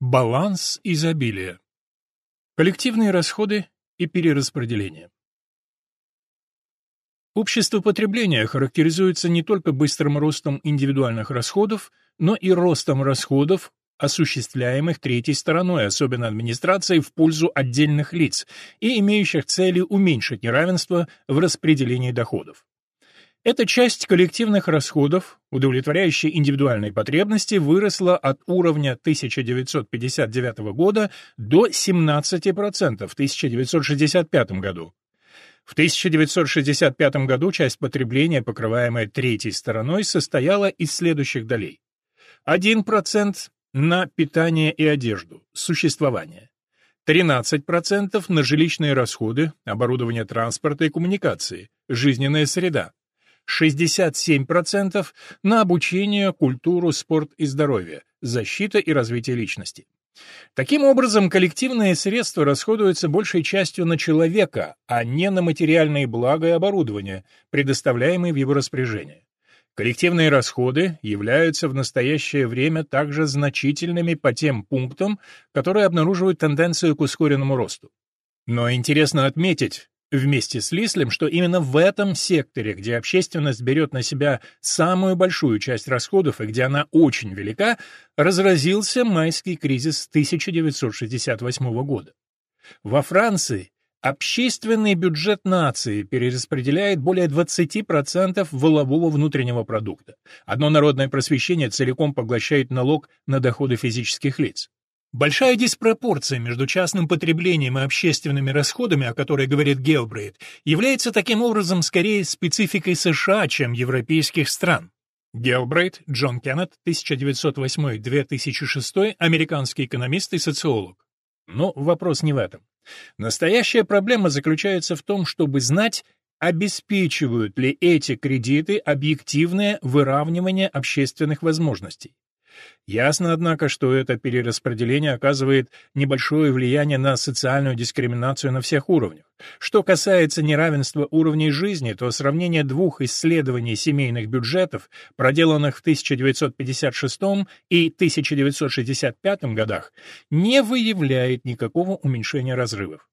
Баланс изобилия. Коллективные расходы и перераспределение. Общество потребления характеризуется не только быстрым ростом индивидуальных расходов, но и ростом расходов, осуществляемых третьей стороной, особенно администрацией, в пользу отдельных лиц и имеющих целью уменьшить неравенство в распределении доходов. Эта часть коллективных расходов, удовлетворяющая индивидуальные потребности, выросла от уровня 1959 года до 17% в 1965 году. В 1965 году часть потребления, покрываемая третьей стороной, состояла из следующих долей. 1% на питание и одежду, существование. 13% на жилищные расходы, оборудование транспорта и коммуникации, жизненная среда. 67% на обучение, культуру, спорт и здоровье, защита и развитие личности. Таким образом, коллективные средства расходуются большей частью на человека, а не на материальные блага и оборудование, предоставляемые в его распоряжение. Коллективные расходы являются в настоящее время также значительными по тем пунктам, которые обнаруживают тенденцию к ускоренному росту. Но интересно отметить, вместе с Лислем, что именно в этом секторе, где общественность берет на себя самую большую часть расходов и где она очень велика, разразился майский кризис 1968 года. Во Франции общественный бюджет нации перераспределяет более 20% волового внутреннего продукта. Одно народное просвещение целиком поглощает налог на доходы физических лиц. Большая диспропорция между частным потреблением и общественными расходами, о которой говорит Гелбрейт, является таким образом скорее спецификой США, чем европейских стран. Гелбрейт, Джон Кеннет, 1908-2006, американский экономист и социолог. Но вопрос не в этом. Настоящая проблема заключается в том, чтобы знать, обеспечивают ли эти кредиты объективное выравнивание общественных возможностей. Ясно, однако, что это перераспределение оказывает небольшое влияние на социальную дискриминацию на всех уровнях. Что касается неравенства уровней жизни, то сравнение двух исследований семейных бюджетов, проделанных в 1956 и 1965 годах, не выявляет никакого уменьшения разрывов.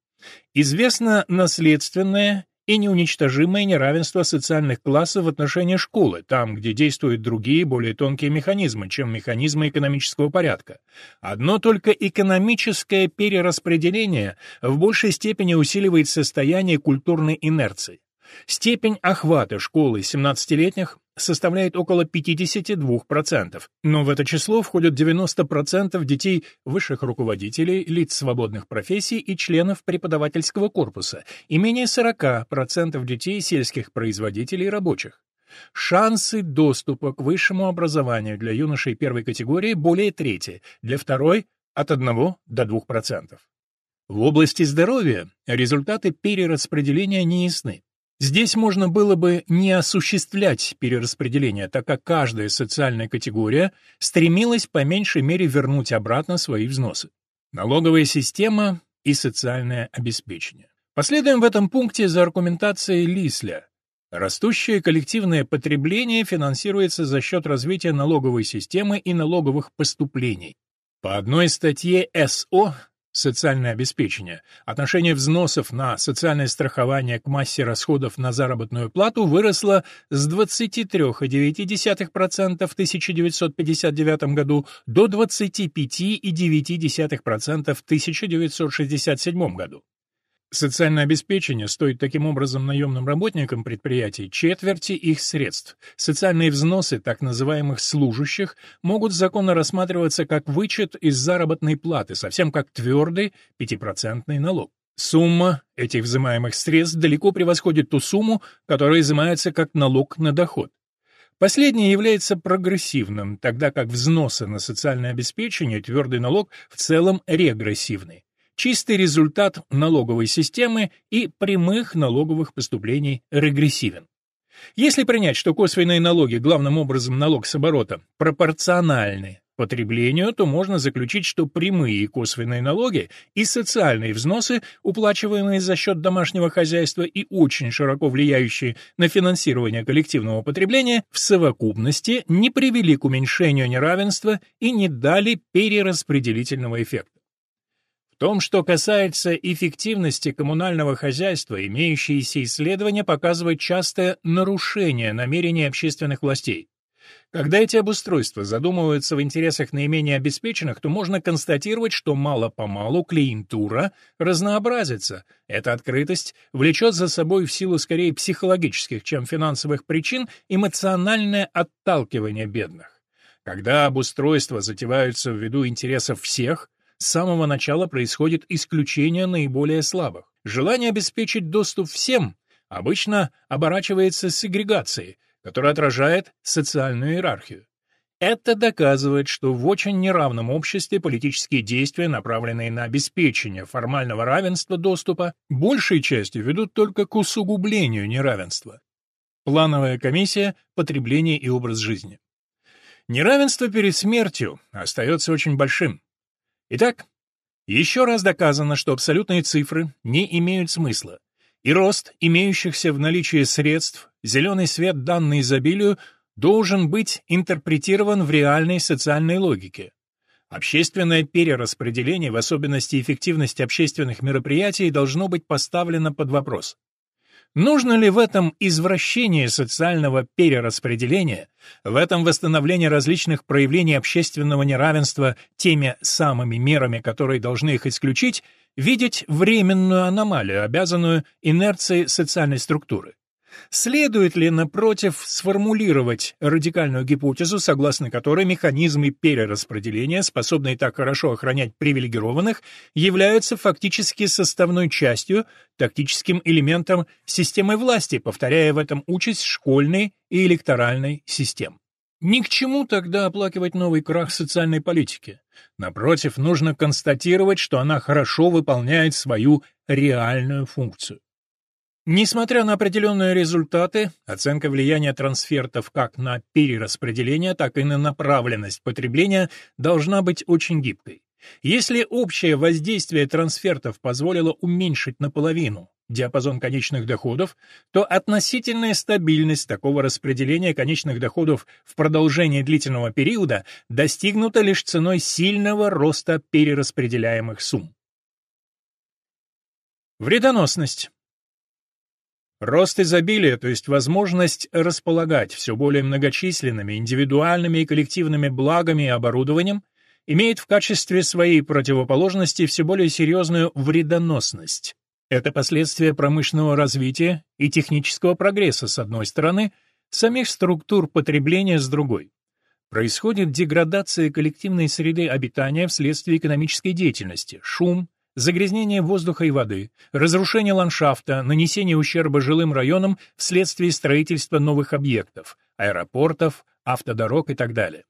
Известно наследственное и неуничтожимое неравенство социальных классов в отношении школы, там, где действуют другие, более тонкие механизмы, чем механизмы экономического порядка. Одно только экономическое перераспределение в большей степени усиливает состояние культурной инерции. Степень охвата школы 17-летних составляет около 52%, но в это число входят 90% детей высших руководителей, лиц свободных профессий и членов преподавательского корпуса, и менее 40% детей сельских производителей и рабочих. Шансы доступа к высшему образованию для юношей первой категории более трети, для второй – от 1 до 2%. В области здоровья результаты перераспределения не ясны. Здесь можно было бы не осуществлять перераспределение, так как каждая социальная категория стремилась по меньшей мере вернуть обратно свои взносы. Налоговая система и социальное обеспечение. Последуем в этом пункте за аргументацией Лисля. Растущее коллективное потребление финансируется за счет развития налоговой системы и налоговых поступлений. По одной статье СО социальное обеспечение, отношение взносов на социальное страхование к массе расходов на заработную плату выросло с 23,9% в 1959 году до 25,9% в 1967 году. Социальное обеспечение стоит таким образом наемным работникам предприятий четверти их средств. Социальные взносы так называемых служащих могут законно рассматриваться как вычет из заработной платы, совсем как твердый пятипроцентный налог. Сумма этих взимаемых средств далеко превосходит ту сумму, которая изымается как налог на доход. Последнее является прогрессивным, тогда как взносы на социальное обеспечение, твердый налог, в целом регрессивный чистый результат налоговой системы и прямых налоговых поступлений регрессивен. Если принять, что косвенные налоги, главным образом налог с оборота, пропорциональны потреблению, то можно заключить, что прямые и косвенные налоги и социальные взносы, уплачиваемые за счет домашнего хозяйства и очень широко влияющие на финансирование коллективного потребления, в совокупности не привели к уменьшению неравенства и не дали перераспределительного эффекта. В том, что касается эффективности коммунального хозяйства, имеющиеся исследования показывают частое нарушение намерений общественных властей. Когда эти обустройства задумываются в интересах наименее обеспеченных, то можно констатировать, что мало-помалу клиентура разнообразится. Эта открытость влечет за собой в силу скорее психологических, чем финансовых причин, эмоциональное отталкивание бедных. Когда обустройства затеваются ввиду интересов всех, с самого начала происходит исключение наиболее слабых. Желание обеспечить доступ всем обычно оборачивается сегрегацией, которая отражает социальную иерархию. Это доказывает, что в очень неравном обществе политические действия, направленные на обеспечение формального равенства доступа, большей частью ведут только к усугублению неравенства. Плановая комиссия «Потребление и образ жизни». Неравенство перед смертью остается очень большим. Итак, еще раз доказано, что абсолютные цифры не имеют смысла, и рост имеющихся в наличии средств, зеленый свет данный изобилию, должен быть интерпретирован в реальной социальной логике. Общественное перераспределение, в особенности эффективность общественных мероприятий, должно быть поставлено под вопрос. Нужно ли в этом извращении социального перераспределения, в этом восстановлении различных проявлений общественного неравенства теми самыми мерами, которые должны их исключить, видеть временную аномалию, обязанную инерцией социальной структуры? Следует ли, напротив, сформулировать радикальную гипотезу, согласно которой механизмы перераспределения, способные так хорошо охранять привилегированных, являются фактически составной частью, тактическим элементом системы власти, повторяя в этом участь школьной и электоральной систем? Ни к чему тогда оплакивать новый крах социальной политики. Напротив, нужно констатировать, что она хорошо выполняет свою реальную функцию. Несмотря на определенные результаты, оценка влияния трансфертов как на перераспределение, так и на направленность потребления должна быть очень гибкой. Если общее воздействие трансфертов позволило уменьшить наполовину диапазон конечных доходов, то относительная стабильность такого распределения конечных доходов в продолжении длительного периода достигнута лишь ценой сильного роста перераспределяемых сумм. Вредоносность. Рост изобилия, то есть возможность располагать все более многочисленными индивидуальными и коллективными благами и оборудованием, имеет в качестве своей противоположности все более серьезную вредоносность. Это последствия промышленного развития и технического прогресса с одной стороны, самих структур потребления с другой. Происходит деградация коллективной среды обитания вследствие экономической деятельности, шум, загрязнение воздуха и воды, разрушение ландшафта, нанесение ущерба жилым районам вследствие строительства новых объектов, аэропортов, автодорог и так далее.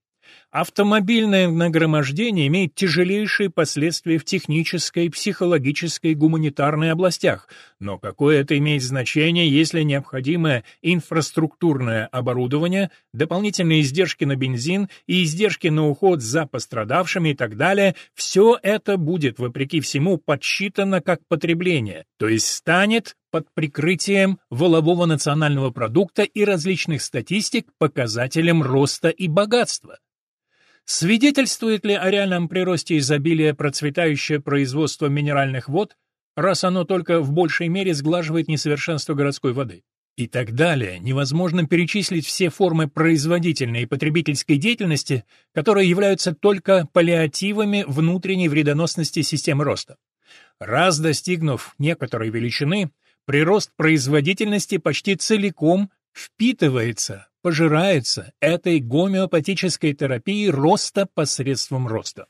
Автомобильное нагромождение имеет тяжелейшие последствия в технической, психологической, гуманитарной областях, но какое это имеет значение, если необходимое инфраструктурное оборудование, дополнительные издержки на бензин и издержки на уход за пострадавшими и так далее, все это будет, вопреки всему, подсчитано как потребление, то есть станет под прикрытием волового национального продукта и различных статистик показателем роста и богатства. Свидетельствует ли о реальном приросте изобилия процветающее производство минеральных вод, раз оно только в большей мере сглаживает несовершенство городской воды? И так далее. Невозможно перечислить все формы производительной и потребительской деятельности, которые являются только паллиативами внутренней вредоносности системы роста. Раз достигнув некоторой величины, прирост производительности почти целиком впитывается пожирается этой гомеопатической терапией роста посредством роста.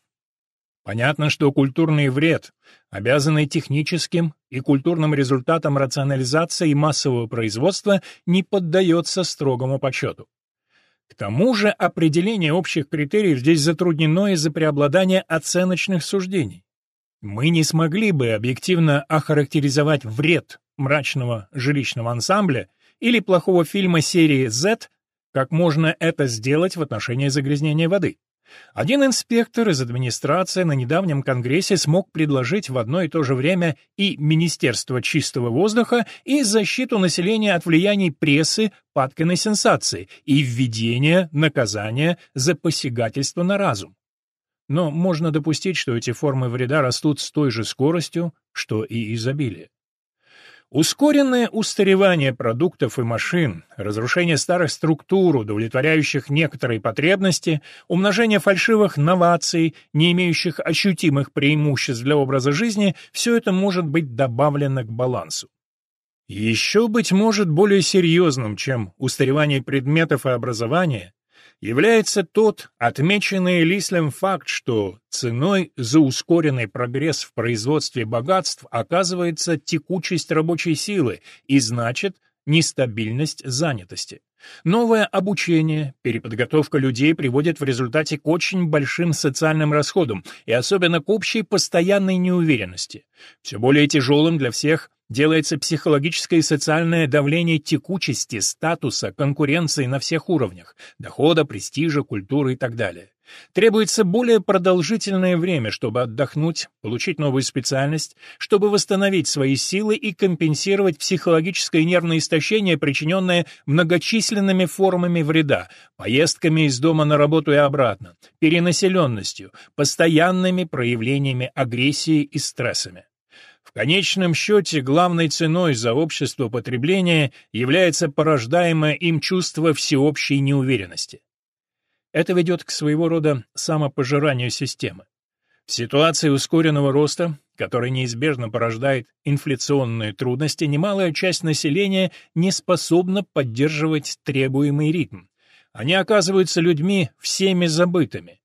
Понятно, что культурный вред, обязанный техническим и культурным результатам рационализации и массового производства, не поддается строгому подсчету. К тому же определение общих критериев здесь затруднено из-за преобладания оценочных суждений. Мы не смогли бы объективно охарактеризовать вред мрачного жилищного ансамбля или плохого фильма серии Z как можно это сделать в отношении загрязнения воды. Один инспектор из администрации на недавнем конгрессе смог предложить в одно и то же время и Министерство чистого воздуха, и защиту населения от влияний прессы, падкой сенсации, и введение наказания за посягательство на разум. Но можно допустить, что эти формы вреда растут с той же скоростью, что и изобилие. Ускоренное устаревание продуктов и машин, разрушение старых структур, удовлетворяющих некоторые потребности, умножение фальшивых новаций, не имеющих ощутимых преимуществ для образа жизни – все это может быть добавлено к балансу. Еще, быть может, более серьезным, чем устаревание предметов и образования, является тот отмеченный Лислем факт, что ценой за ускоренный прогресс в производстве богатств оказывается текучесть рабочей силы и, значит, нестабильность занятости. Новое обучение, переподготовка людей приводит в результате к очень большим социальным расходам и особенно к общей постоянной неуверенности. Все более тяжелым для всех делается психологическое и социальное давление текучести, статуса, конкуренции на всех уровнях – дохода, престижа, культуры и так далее. Требуется более продолжительное время, чтобы отдохнуть, получить новую специальность, чтобы восстановить свои силы и компенсировать психологическое и нервное истощение, причиненное многочисленными формами вреда, поездками из дома на работу и обратно, перенаселенностью, постоянными проявлениями агрессии и стрессами. В конечном счете главной ценой за общество потребления является порождаемое им чувство всеобщей неуверенности. Это ведет к своего рода самопожиранию системы. В ситуации ускоренного роста, который неизбежно порождает инфляционные трудности, немалая часть населения не способна поддерживать требуемый ритм. Они оказываются людьми всеми забытыми.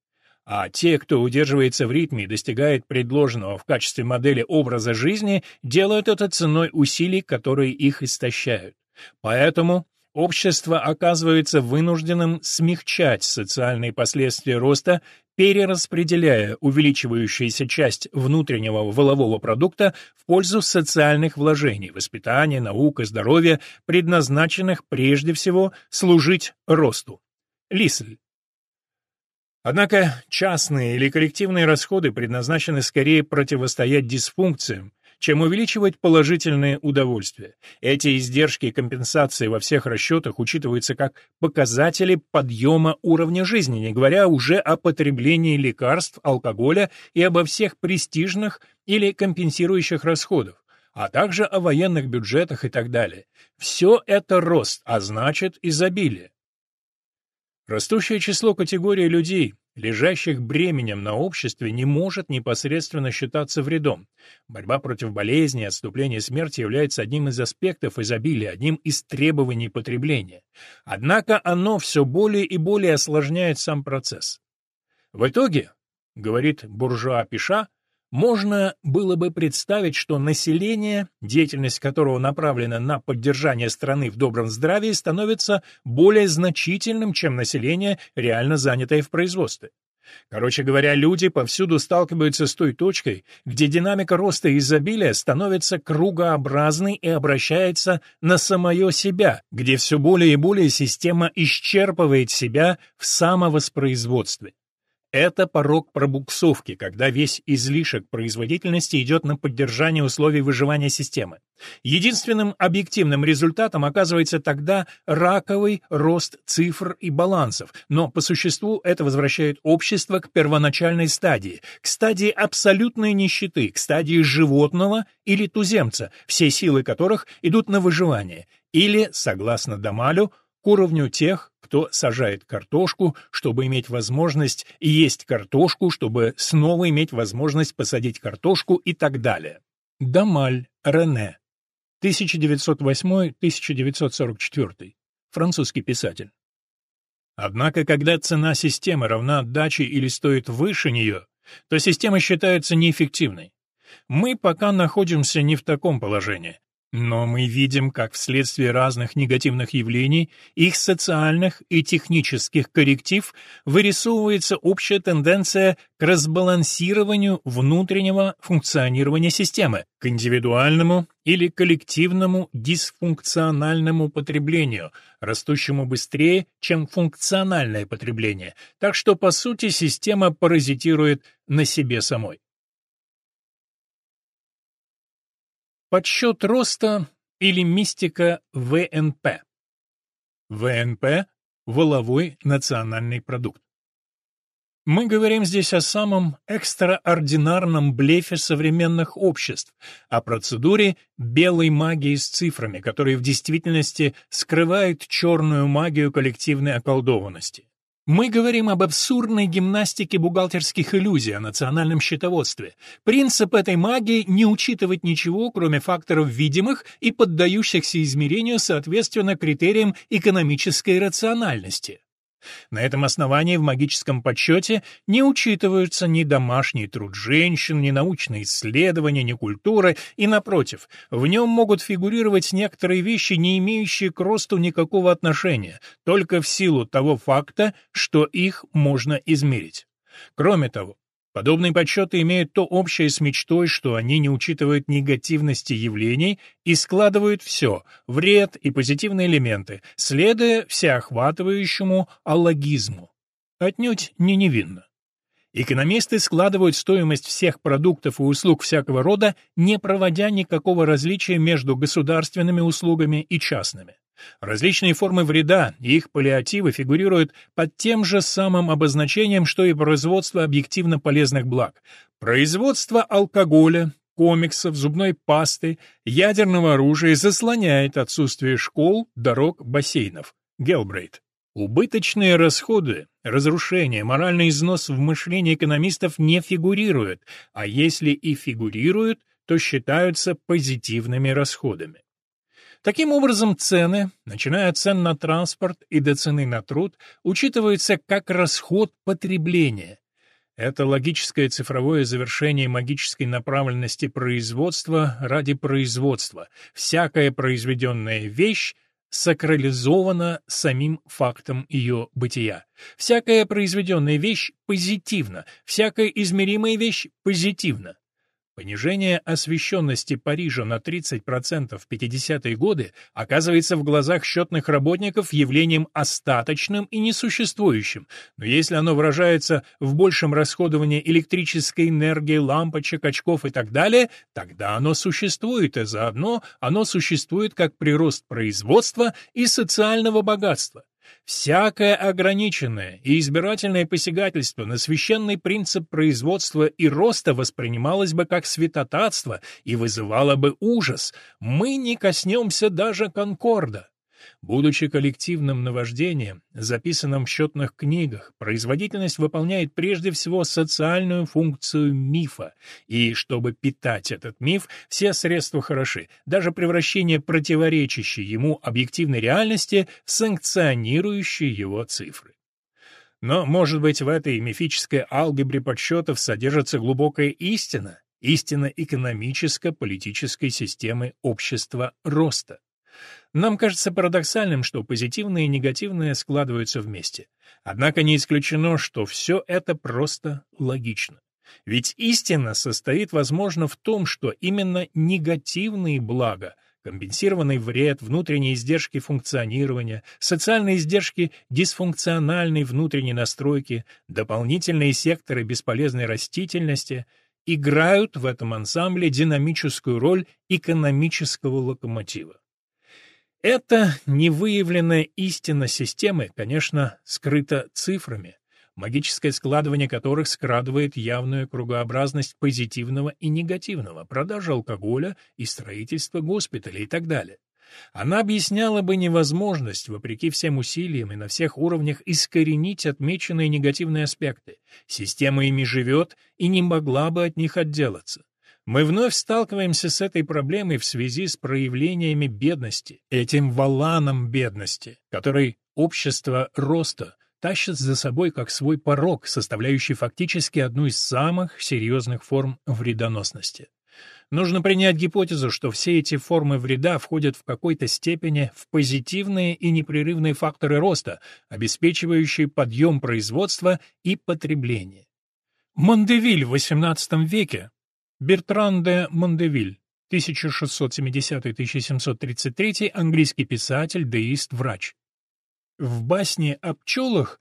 А те, кто удерживается в ритме и достигает предложенного в качестве модели образа жизни, делают это ценой усилий, которые их истощают. Поэтому общество оказывается вынужденным смягчать социальные последствия роста, перераспределяя увеличивающуюся часть внутреннего волового продукта в пользу социальных вложений, воспитания, наук и здоровья, предназначенных прежде всего служить росту. Лисль. Однако частные или коллективные расходы предназначены скорее противостоять дисфункциям, чем увеличивать положительные удовольствия. Эти издержки и компенсации во всех расчетах учитываются как показатели подъема уровня жизни, не говоря уже о потреблении лекарств, алкоголя и обо всех престижных или компенсирующих расходах а также о военных бюджетах и так далее. Все это рост, а значит изобилие. Растущее число категорий людей, лежащих бременем на обществе, не может непосредственно считаться вредом. Борьба против болезни и отступления смерти является одним из аспектов изобилия, одним из требований потребления. Однако оно все более и более осложняет сам процесс. В итоге, говорит буржуа Пиша, можно было бы представить, что население, деятельность которого направлена на поддержание страны в добром здравии, становится более значительным, чем население, реально занятое в производстве. Короче говоря, люди повсюду сталкиваются с той точкой, где динамика роста и изобилия становится кругообразной и обращается на самое себя, где все более и более система исчерпывает себя в самовоспроизводстве. Это порог пробуксовки, когда весь излишек производительности идет на поддержание условий выживания системы. Единственным объективным результатом оказывается тогда раковый рост цифр и балансов, но по существу это возвращает общество к первоначальной стадии, к стадии абсолютной нищеты, к стадии животного или туземца, все силы которых идут на выживание, или, согласно Дамалю, к уровню тех, кто сажает картошку, чтобы иметь возможность есть картошку, чтобы снова иметь возможность посадить картошку и так далее. Дамаль Рене, 1908-1944, французский писатель. Однако, когда цена системы равна отдаче или стоит выше нее, то система считается неэффективной. Мы пока находимся не в таком положении. Но мы видим, как вследствие разных негативных явлений, их социальных и технических корректив, вырисовывается общая тенденция к разбалансированию внутреннего функционирования системы, к индивидуальному или коллективному дисфункциональному потреблению, растущему быстрее, чем функциональное потребление, так что, по сути, система паразитирует на себе самой. Подсчет роста или мистика ВНП. ВНП – воловой национальный продукт. Мы говорим здесь о самом экстраординарном блефе современных обществ, о процедуре белой магии с цифрами, которая в действительности скрывает черную магию коллективной околдованности. Мы говорим об абсурдной гимнастике бухгалтерских иллюзий, о национальном счетоводстве. Принцип этой магии — не учитывать ничего, кроме факторов видимых и поддающихся измерению соответственно критериям экономической рациональности. На этом основании в магическом подсчете не учитываются ни домашний труд женщин, ни научные исследования, ни культура, и, напротив, в нем могут фигурировать некоторые вещи, не имеющие к росту никакого отношения, только в силу того факта, что их можно измерить. Кроме того, Подобные подсчеты имеют то общее с мечтой, что они не учитывают негативности явлений и складывают все — вред и позитивные элементы, следуя всеохватывающему аллогизму. Отнюдь не невинно. Экономисты складывают стоимость всех продуктов и услуг всякого рода, не проводя никакого различия между государственными услугами и частными. Различные формы вреда и их паллиативы фигурируют под тем же самым обозначением, что и производство объективно полезных благ. Производство алкоголя, комиксов, зубной пасты, ядерного оружия заслоняет отсутствие школ, дорог, бассейнов. Гелбрейт. Убыточные расходы, разрушение, моральный износ в мышлении экономистов не фигурируют, а если и фигурируют, то считаются позитивными расходами. Таким образом, цены, начиная от цен на транспорт и до цены на труд, учитываются как расход потребления. Это логическое цифровое завершение магической направленности производства ради производства. Всякая произведенная вещь сакрализована самим фактом ее бытия. Всякая произведенная вещь позитивна, всякая измеримая вещь позитивна. Понижение освещенности Парижа на 30% в 50-е годы оказывается в глазах счетных работников явлением остаточным и несуществующим, но если оно выражается в большем расходовании электрической энергии, лампочек, очков и так далее, тогда оно существует, и заодно оно существует как прирост производства и социального богатства. Всякое ограниченное и избирательное посягательство на священный принцип производства и роста воспринималось бы как святотатство и вызывало бы ужас. Мы не коснемся даже конкорда. Будучи коллективным наваждением, записанным в счетных книгах, производительность выполняет прежде всего социальную функцию мифа, и чтобы питать этот миф, все средства хороши, даже превращение противоречащей ему объективной реальности в санкционирующие его цифры. Но, может быть, в этой мифической алгебре подсчетов содержится глубокая истина, истина экономическо-политической системы общества роста. Нам кажется парадоксальным, что позитивное и негативное складываются вместе. Однако не исключено, что все это просто логично. Ведь истина состоит, возможно, в том, что именно негативные блага, компенсированный вред, внутренние издержки функционирования, социальные издержки дисфункциональной внутренней настройки, дополнительные секторы бесполезной растительности играют в этом ансамбле динамическую роль экономического локомотива. Эта невыявленная истина системы, конечно, скрыта цифрами, магическое складывание которых скрадывает явную кругообразность позитивного и негативного, продажа алкоголя и строительство госпиталей и так далее. Она объясняла бы невозможность, вопреки всем усилиям и на всех уровнях, искоренить отмеченные негативные аспекты. Система ими живет и не могла бы от них отделаться. Мы вновь сталкиваемся с этой проблемой в связи с проявлениями бедности, этим валаном бедности, который общество роста тащит за собой как свой порог, составляющий фактически одну из самых серьезных форм вредоносности. Нужно принять гипотезу, что все эти формы вреда входят в какой-то степени в позитивные и непрерывные факторы роста, обеспечивающие подъем производства и потребления. Мондевиль в XVIII веке, Бертран де Мондевиль, 1670-1733, английский писатель, деист, врач. В басне о пчелах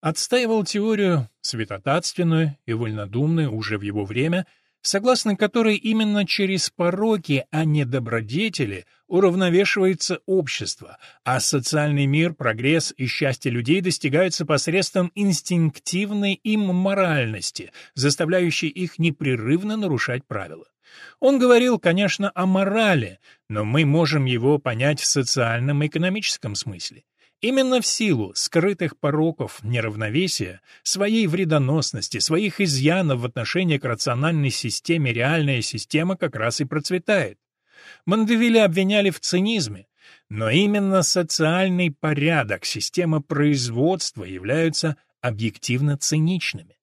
отстаивал теорию святотатственную и вольнодумную уже в его время – согласно которой именно через пороки, а не добродетели, уравновешивается общество, а социальный мир, прогресс и счастье людей достигаются посредством инстинктивной им моральности, заставляющей их непрерывно нарушать правила. Он говорил, конечно, о морали, но мы можем его понять в социальном и экономическом смысле. Именно в силу скрытых пороков неравновесия, своей вредоносности, своих изъянов в отношении к рациональной системе реальная система как раз и процветает. Мандевиля обвиняли в цинизме, но именно социальный порядок, система производства являются объективно циничными.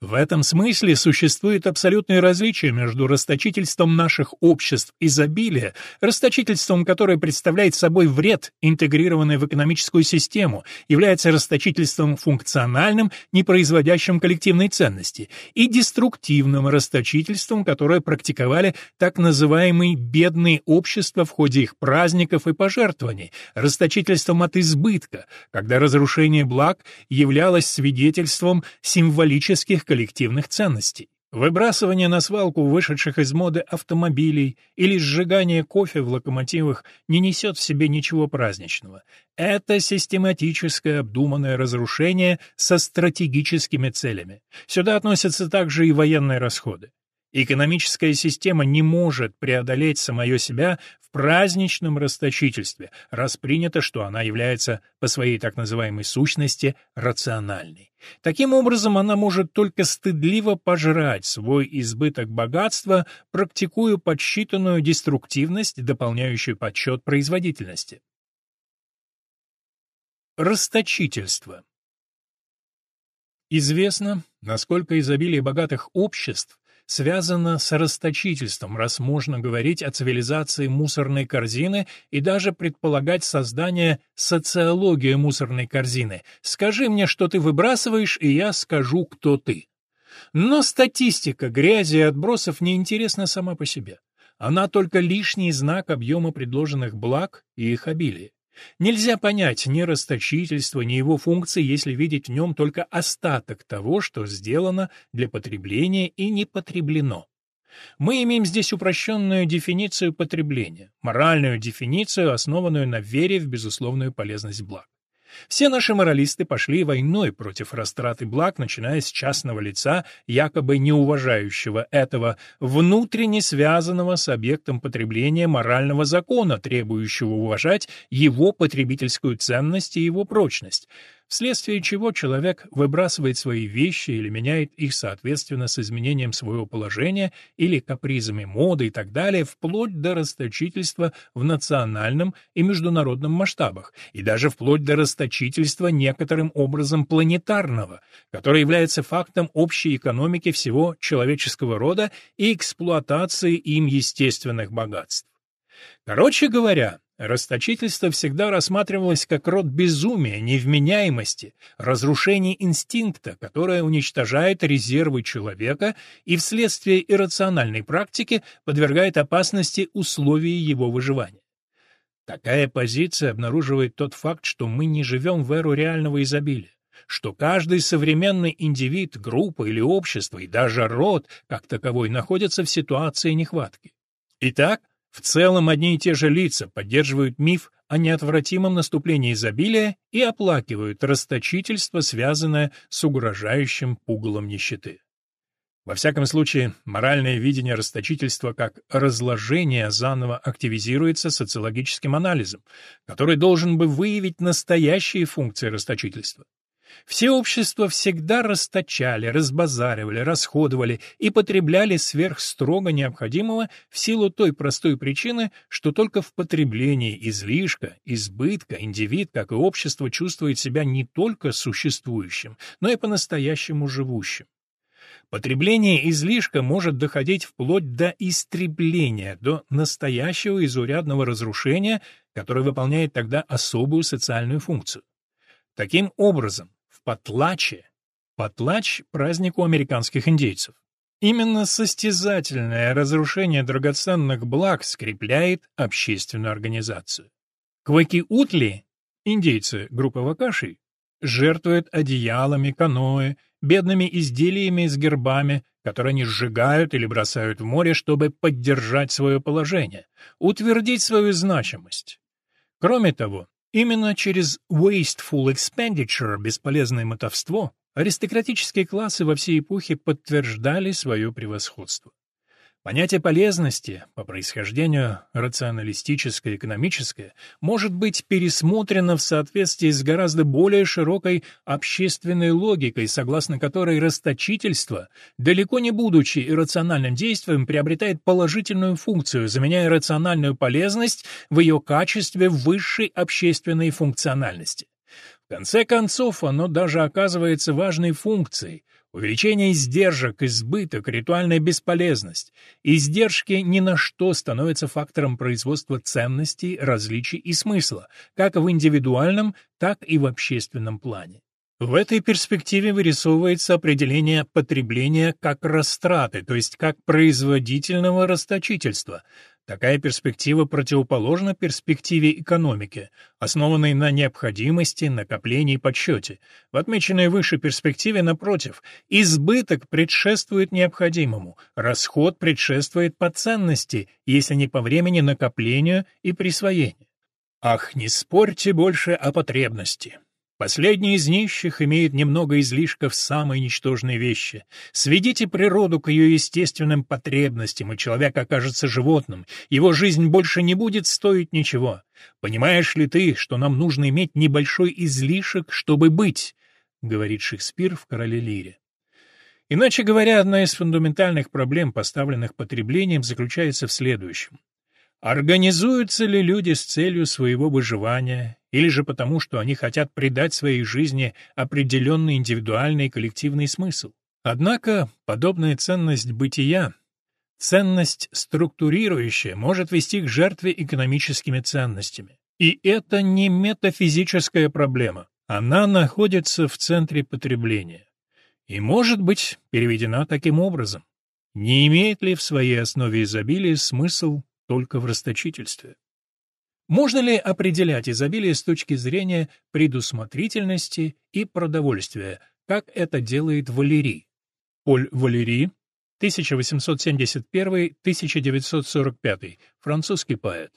В этом смысле существует абсолютное различие между расточительством наших обществ изобилия, расточительством, которое представляет собой вред, интегрированный в экономическую систему, является расточительством функциональным, не производящим коллективной ценности, и деструктивным расточительством, которое практиковали так называемые бедные общества в ходе их праздников и пожертвований, расточительством от избытка, когда разрушение благ являлось свидетельством символических коллективных ценностей. Выбрасывание на свалку вышедших из моды автомобилей или сжигание кофе в локомотивах не несет в себе ничего праздничного. Это систематическое обдуманное разрушение со стратегическими целями. Сюда относятся также и военные расходы. Экономическая система не может преодолеть самое себя в праздничном расточительстве, раз принято, что она является по своей так называемой сущности рациональной. Таким образом, она может только стыдливо пожрать свой избыток богатства, практикуя подсчитанную деструктивность, дополняющую подсчет производительности. Расточительство Известно, насколько изобилие богатых обществ связано с расточительством, раз можно говорить о цивилизации мусорной корзины и даже предполагать создание социологии мусорной корзины. Скажи мне, что ты выбрасываешь, и я скажу, кто ты. Но статистика грязи и отбросов не интересна сама по себе. Она только лишний знак объема предложенных благ и их обилия. Нельзя понять ни расточительство, ни его функции, если видеть в нем только остаток того, что сделано для потребления и не потреблено. Мы имеем здесь упрощенную дефиницию потребления, моральную дефиницию, основанную на вере в безусловную полезность благ. Все наши моралисты пошли войной против растраты благ, начиная с частного лица, якобы не уважающего этого, внутренне связанного с объектом потребления морального закона, требующего уважать его потребительскую ценность и его прочность вследствие чего человек выбрасывает свои вещи или меняет их соответственно с изменением своего положения или капризами моды и так далее, вплоть до расточительства в национальном и международном масштабах, и даже вплоть до расточительства некоторым образом планетарного, которое является фактом общей экономики всего человеческого рода и эксплуатации им естественных богатств. Короче говоря, Расточительство всегда рассматривалось как род безумия, невменяемости, разрушения инстинкта, которое уничтожает резервы человека и вследствие иррациональной практики подвергает опасности условий его выживания. Такая позиция обнаруживает тот факт, что мы не живем в эру реального изобилия, что каждый современный индивид, группа или общество и даже род, как таковой, находятся в ситуации нехватки. Итак, в целом одни и те же лица поддерживают миф о неотвратимом наступлении изобилия и оплакивают расточительство, связанное с угрожающим пугалом нищеты. Во всяком случае, моральное видение расточительства как разложение заново активизируется социологическим анализом, который должен бы выявить настоящие функции расточительства. Все общества всегда расточали, разбазаривали, расходовали и потребляли сверх строго необходимого в силу той простой причины, что только в потреблении излишка, избытка индивид, как и общество, чувствует себя не только существующим, но и по-настоящему живущим. Потребление излишка может доходить вплоть до истребления, до настоящего изурядного разрушения, которое выполняет тогда особую социальную функцию. Таким образом, Потлаче, Потлач – праздник у американских индейцев, именно состязательное разрушение драгоценных благ скрепляет общественную организацию. Кваки-утли, индейцы группы Вакаши, жертвуют одеялами, каноэ, бедными изделиями с гербами, которые они сжигают или бросают в море, чтобы поддержать свое положение, утвердить свою значимость. Кроме того, именно через wasteful expenditure, бесполезное мотовство, аристократические классы во всей эпохе подтверждали свое превосходство. Понятие полезности, по происхождению рационалистическое, экономическое, может быть пересмотрено в соответствии с гораздо более широкой общественной логикой, согласно которой расточительство, далеко не будучи иррациональным действием, приобретает положительную функцию, заменяя рациональную полезность в ее качестве высшей общественной функциональности. В конце концов, оно даже оказывается важной функцией, Увеличение издержек, избыток, ритуальная бесполезность. Издержки ни на что становятся фактором производства ценностей, различий и смысла, как в индивидуальном, так и в общественном плане. В этой перспективе вырисовывается определение потребления как растраты, то есть как производительного расточительства, Такая перспектива противоположна перспективе экономики, основанной на необходимости, накоплении и подсчете. В отмеченной выше перспективе, напротив, избыток предшествует необходимому, расход предшествует по ценности, если не по времени накоплению и присвоению. Ах, не спорьте больше о потребности. Последний из нищих имеет немного излишков самой ничтожной вещи. Сведите природу к ее естественным потребностям, и человек окажется животным. Его жизнь больше не будет стоить ничего. Понимаешь ли ты, что нам нужно иметь небольшой излишек, чтобы быть? говорит Шекспир в «Короле Лире». Иначе говоря, одна из фундаментальных проблем, поставленных потреблением, заключается в следующем. Организуются ли люди с целью своего выживания, или же потому, что они хотят придать своей жизни определенный индивидуальный и коллективный смысл? Однако подобная ценность бытия, ценность структурирующая, может вести к жертве экономическими ценностями. И это не метафизическая проблема, она находится в центре потребления. И может быть переведена таким образом. Не имеет ли в своей основе изобилия смысл только в расточительстве. Можно ли определять изобилие с точки зрения предусмотрительности и продовольствия, как это делает Валерий? Поль Валери, 1871-1945, французский поэт.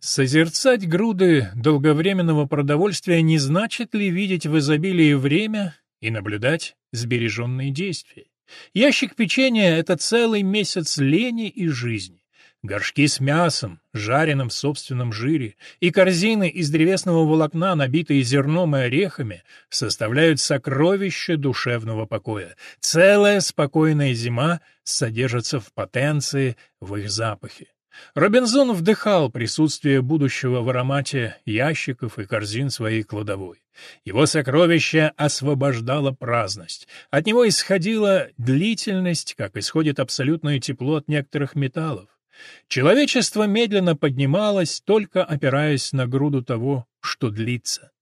Созерцать груды долговременного продовольствия не значит ли видеть в изобилии время и наблюдать сбереженные действия? Ящик печенья — это целый месяц лени и жизни. Горшки с мясом, жареным в собственном жире, и корзины из древесного волокна, набитые зерном и орехами, составляют сокровище душевного покоя. Целая спокойная зима содержится в потенции, в их запахе. Робинзон вдыхал присутствие будущего в аромате ящиков и корзин своей кладовой. Его сокровище освобождало праздность. От него исходила длительность, как исходит абсолютное тепло от некоторых металлов. Человечество медленно поднималось, только опираясь на груду того, что длится.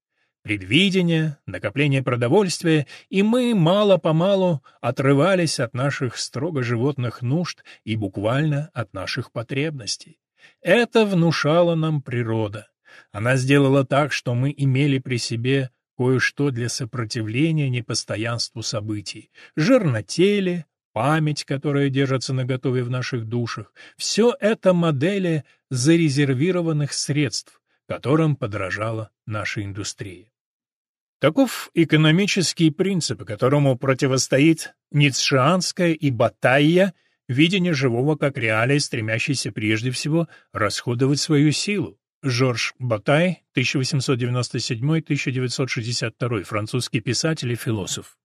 Предвидение, накопление продовольствия, и мы мало-помалу отрывались от наших строго животных нужд и буквально от наших потребностей. Это внушала нам природа. Она сделала так, что мы имели при себе кое-что для сопротивления непостоянству событий. Жир на теле, память, которая держится наготове в наших душах, все это модели зарезервированных средств, которым подражала наша индустрия. Таков экономический принцип, которому противостоит ницшеанская и батайя видение живого как реалии, стремящейся прежде всего расходовать свою силу. Жорж Батай, 1897-1962, французский писатель и философ.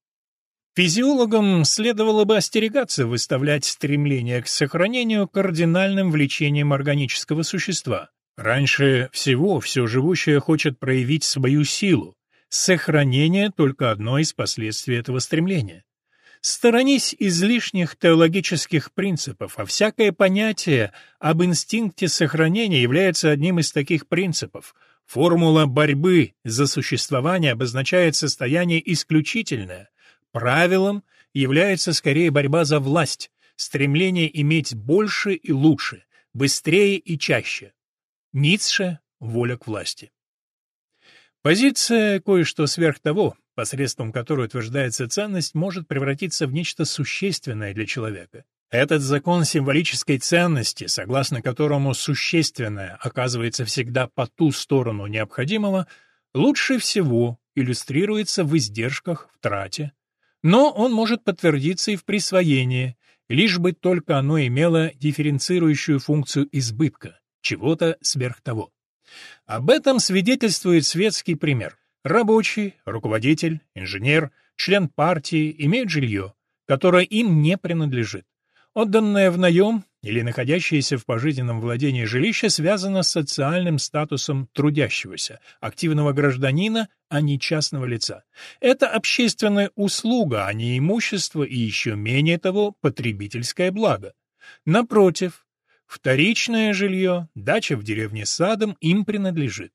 Физиологам следовало бы остерегаться выставлять стремление к сохранению кардинальным влечением органического существа. Раньше всего все живущее хочет проявить свою силу. Сохранение — только одно из последствий этого стремления. Сторонись излишних теологических принципов, а всякое понятие об инстинкте сохранения является одним из таких принципов. Формула борьбы за существование обозначает состояние исключительное. Правилом является скорее борьба за власть, стремление иметь больше и лучше, быстрее и чаще. Ницше – воля к власти. Позиция кое-что сверх того, посредством которой утверждается ценность, может превратиться в нечто существенное для человека. Этот закон символической ценности, согласно которому существенное оказывается всегда по ту сторону необходимого, лучше всего иллюстрируется в издержках, в трате. Но он может подтвердиться и в присвоении, лишь бы только оно имело дифференцирующую функцию избытка, чего-то сверх того. Об этом свидетельствует светский пример. Рабочий, руководитель, инженер, член партии имеют жилье, которое им не принадлежит. Отданное в наем или находящееся в пожизненном владении жилище связано с социальным статусом трудящегося, активного гражданина, а не частного лица. Это общественная услуга, а не имущество и еще менее того потребительское благо. Напротив, вторичное жилье, дача в деревне с садом им принадлежит.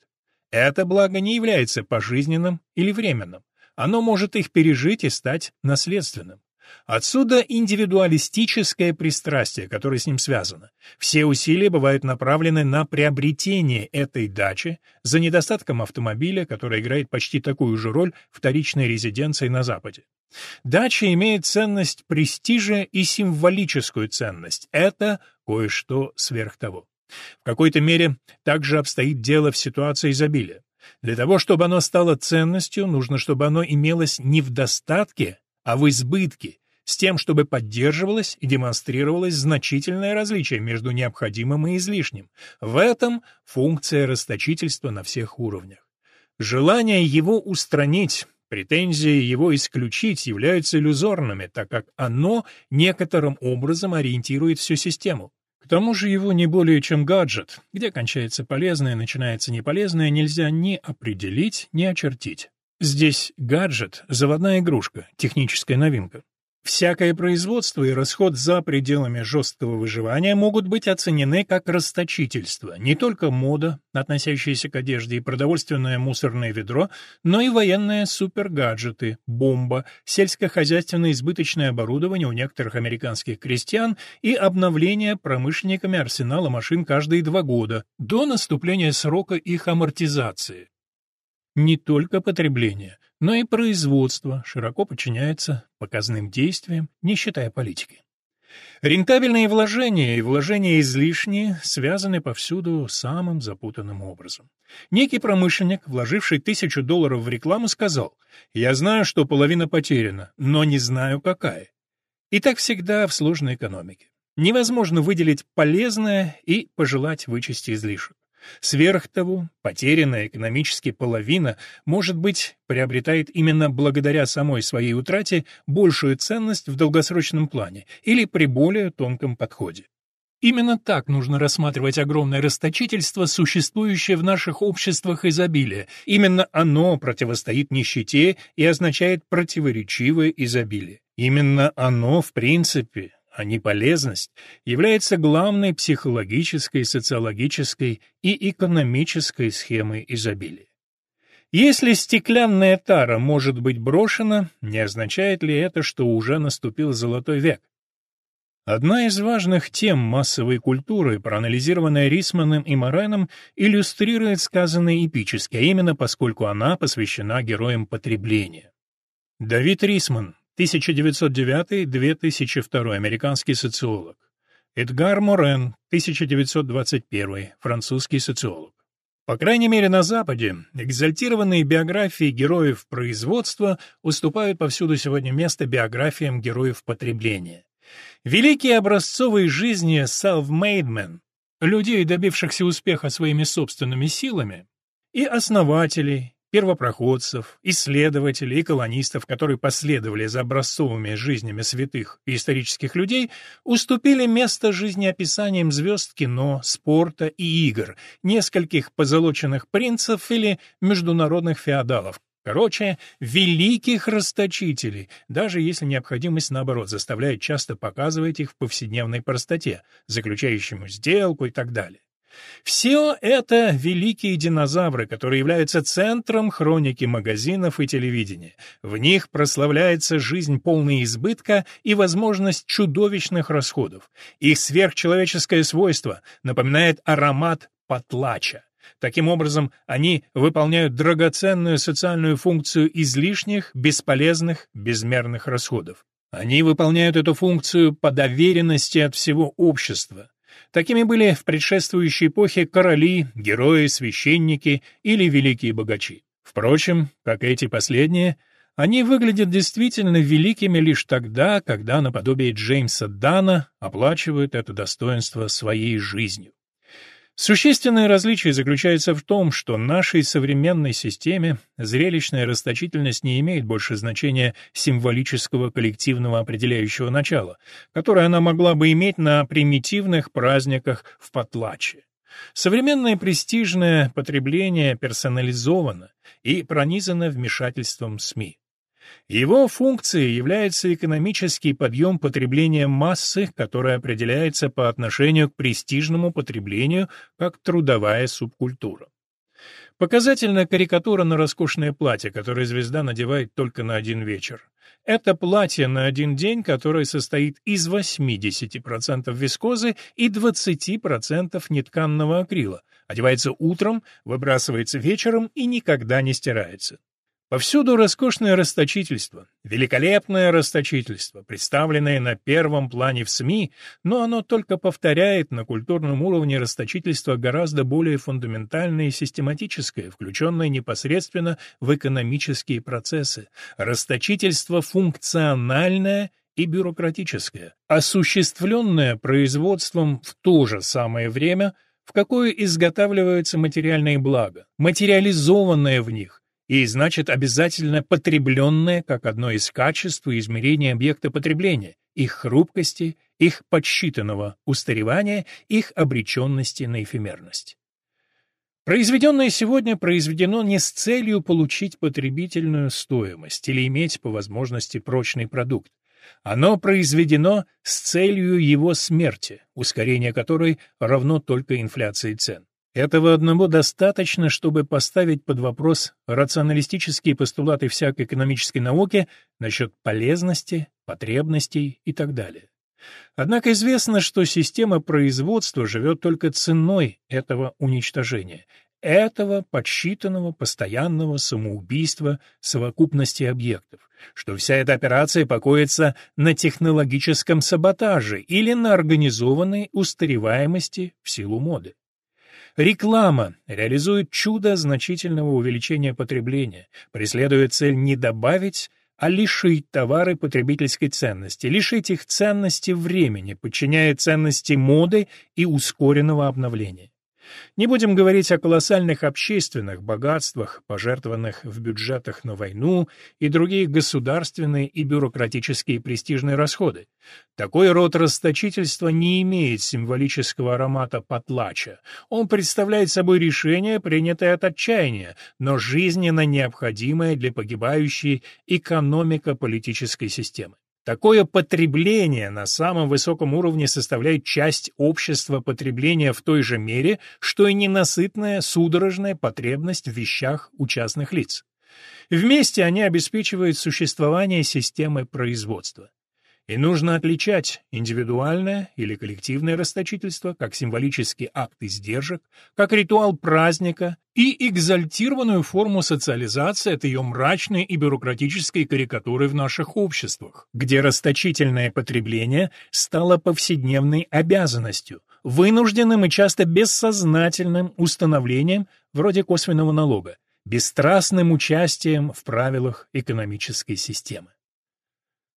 Это благо не является пожизненным или временным. Оно может их пережить и стать наследственным. Отсюда индивидуалистическое пристрастие, которое с ним связано. Все усилия бывают направлены на приобретение этой дачи за недостатком автомобиля, который играет почти такую же роль вторичной резиденции на Западе. Дача имеет ценность престижа и символическую ценность. Это кое-что сверх того. В какой-то мере также обстоит дело в ситуации изобилия. Для того, чтобы оно стало ценностью, нужно, чтобы оно имелось не в достатке, а в избытке, с тем, чтобы поддерживалось и демонстрировалось значительное различие между необходимым и излишним. В этом функция расточительства на всех уровнях. Желание его устранить, претензии его исключить являются иллюзорными, так как оно некоторым образом ориентирует всю систему. К тому же его не более чем гаджет, где кончается полезное, начинается неполезное, нельзя ни определить, ни очертить. Здесь гаджет — заводная игрушка, техническая новинка. Всякое производство и расход за пределами жесткого выживания могут быть оценены как расточительство. Не только мода, относящаяся к одежде, и продовольственное мусорное ведро, но и военные супергаджеты, бомба, сельскохозяйственное избыточное оборудование у некоторых американских крестьян и обновление промышленниками арсенала машин каждые два года, до наступления срока их амортизации. Не только потребление — но и производство широко подчиняется показным действиям, не считая политики. Рентабельные вложения и вложения излишние связаны повсюду самым запутанным образом. Некий промышленник, вложивший тысячу долларов в рекламу, сказал, «Я знаю, что половина потеряна, но не знаю, какая». И так всегда в сложной экономике. Невозможно выделить полезное и пожелать вычесть излишек. Сверх того, потерянная экономически половина, может быть, приобретает именно благодаря самой своей утрате большую ценность в долгосрочном плане или при более тонком подходе. Именно так нужно рассматривать огромное расточительство, существующее в наших обществах изобилия. Именно оно противостоит нищете и означает противоречивое изобилие. Именно оно, в принципе, а не полезность, является главной психологической, социологической и экономической схемой изобилия. Если стеклянная тара может быть брошена, не означает ли это, что уже наступил золотой век? Одна из важных тем массовой культуры, проанализированная Рисманом и Мореном, иллюстрирует сказанное эпически, а именно поскольку она посвящена героям потребления. Давид Рисман, 1909-2002 американский социолог. Эдгар Морен, 1921 французский социолог. По крайней мере, на Западе экзальтированные биографии героев производства уступают повсюду сегодня место биографиям героев потребления. Великие образцовые жизни self-made men, людей, добившихся успеха своими собственными силами, и основателей, первопроходцев, исследователей и колонистов, которые последовали за образцовыми жизнями святых и исторических людей, уступили место жизнеописаниям звезд кино, спорта и игр, нескольких позолоченных принцев или международных феодалов, Короче, великих расточителей, даже если необходимость, наоборот, заставляет часто показывать их в повседневной простоте, заключающему сделку и так далее. Все это великие динозавры, которые являются центром хроники магазинов и телевидения. В них прославляется жизнь полная избытка и возможность чудовищных расходов. Их сверхчеловеческое свойство напоминает аромат потлача. Таким образом, они выполняют драгоценную социальную функцию излишних, бесполезных, безмерных расходов. Они выполняют эту функцию по доверенности от всего общества. Такими были в предшествующей эпохе короли, герои, священники или великие богачи. Впрочем, как эти последние, они выглядят действительно великими лишь тогда, когда наподобие Джеймса Дана оплачивают это достоинство своей жизнью. Существенное различие заключается в том, что нашей современной системе зрелищная расточительность не имеет больше значения символического коллективного определяющего начала, которое она могла бы иметь на примитивных праздниках в Потлаче. Современное престижное потребление персонализовано и пронизано вмешательством СМИ. Его функцией является экономический подъем потребления массы, который определяется по отношению к престижному потреблению как трудовая субкультура. Показательная карикатура на роскошное платье, которое звезда надевает только на один вечер. Это платье на один день, которое состоит из 80% вискозы и 20% нетканного акрила, одевается утром, выбрасывается вечером и никогда не стирается. Повсюду роскошное расточительство, великолепное расточительство, представленное на первом плане в СМИ, но оно только повторяет на культурном уровне расточительство гораздо более фундаментальное и систематическое, включенное непосредственно в экономические процессы. Расточительство функциональное и бюрократическое, осуществленное производством в то же самое время, в какое изготавливаются материальные блага, материализованное в них, и значит обязательно потребленное как одно из качеств и измерений объекта потребления, их хрупкости, их подсчитанного устаревания, их обреченности на эфемерность. Произведенное сегодня произведено не с целью получить потребительную стоимость или иметь по возможности прочный продукт. Оно произведено с целью его смерти, ускорение которой равно только инфляции цен. Этого одного достаточно, чтобы поставить под вопрос рационалистические постулаты всякой экономической науки насчет полезности, потребностей и так далее. Однако известно, что система производства живет только ценой этого уничтожения, этого подсчитанного постоянного самоубийства совокупности объектов, что вся эта операция покоится на технологическом саботаже или на организованной устареваемости в силу моды. Реклама реализует чудо значительного увеличения потребления, преследуя цель не добавить, а лишить товары потребительской ценности, лишить их ценности времени, подчиняя ценности моды и ускоренного обновления. Не будем говорить о колоссальных общественных богатствах, пожертвованных в бюджетах на войну и другие государственные и бюрократические престижные расходы. Такой род расточительства не имеет символического аромата потлача. Он представляет собой решение, принятое от отчаяния, но жизненно необходимое для погибающей экономико-политической системы. Такое потребление на самом высоком уровне составляет часть общества потребления в той же мере, что и ненасытная судорожная потребность в вещах у частных лиц. Вместе они обеспечивают существование системы производства. И нужно отличать индивидуальное или коллективное расточительство как символический акт издержек, как ритуал праздника и экзальтированную форму социализации от ее мрачной и бюрократической карикатуры в наших обществах, где расточительное потребление стало повседневной обязанностью, вынужденным и часто бессознательным установлением вроде косвенного налога, бесстрастным участием в правилах экономической системы.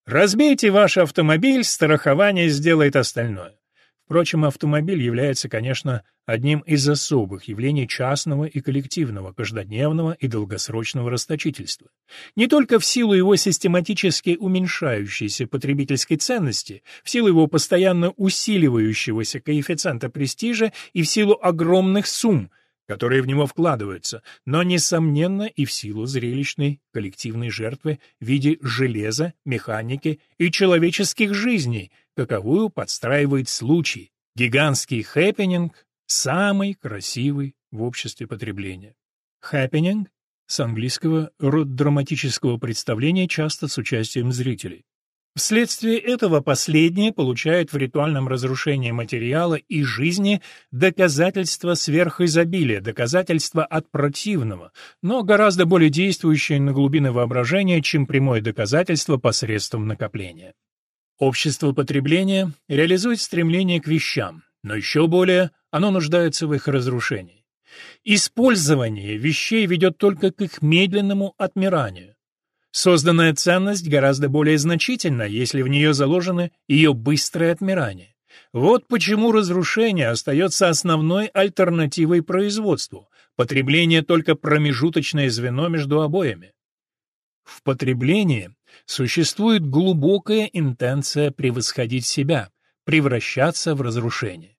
Разбейте ваш автомобиль, страхование сделает остальное. Впрочем, автомобиль является, конечно, одним из особых явлений частного и коллективного, каждодневного и долгосрочного расточительства. Не только в силу его систематически уменьшающейся потребительской ценности, в силу его постоянно усиливающегося коэффициента престижа и в силу огромных сумм, которые в него вкладываются, но, несомненно, и в силу зрелищной коллективной жертвы в виде железа, механики и человеческих жизней, каковую подстраивает случай, гигантский хэппенинг, самый красивый в обществе потребления. Хэппенинг с английского род драматического представления часто с участием зрителей. Вследствие этого последнее получает в ритуальном разрушении материала и жизни доказательство сверхизобилия, доказательство от противного, но гораздо более действующее на глубины воображения, чем прямое доказательство посредством накопления. Общество потребления реализует стремление к вещам, но еще более оно нуждается в их разрушении. Использование вещей ведет только к их медленному отмиранию. Созданная ценность гораздо более значительна, если в нее заложено ее быстрое отмирание. Вот почему разрушение остается основной альтернативой производству. Потребление только промежуточное звено между обоями. В потреблении существует глубокая интенция превосходить себя, превращаться в разрушение.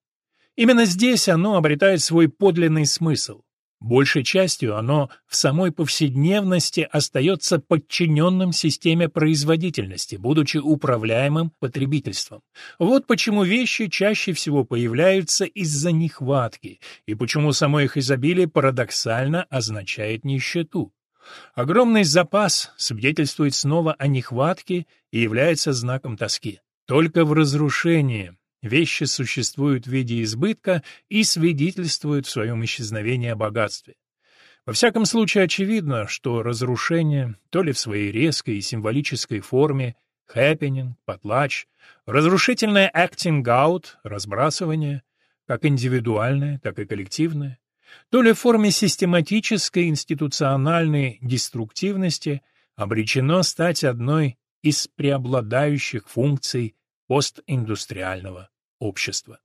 Именно здесь оно обретает свой подлинный смысл. Большей частью оно в самой повседневности остается подчиненным системе производительности, будучи управляемым потребительством. Вот почему вещи чаще всего появляются из-за нехватки, и почему само их изобилие парадоксально означает нищету. Огромный запас свидетельствует снова о нехватке и является знаком тоски. Только в разрушении Вещи существуют в виде избытка и свидетельствуют в своем исчезновении о богатстве. Во всяком случае, очевидно, что разрушение, то ли в своей резкой и символической форме, хэппенинг, потлач, разрушительное acting out, разбрасывание, как индивидуальное, так и коллективное, то ли в форме систематической институциональной деструктивности обречено стать одной из преобладающих функций постиндустриального общества.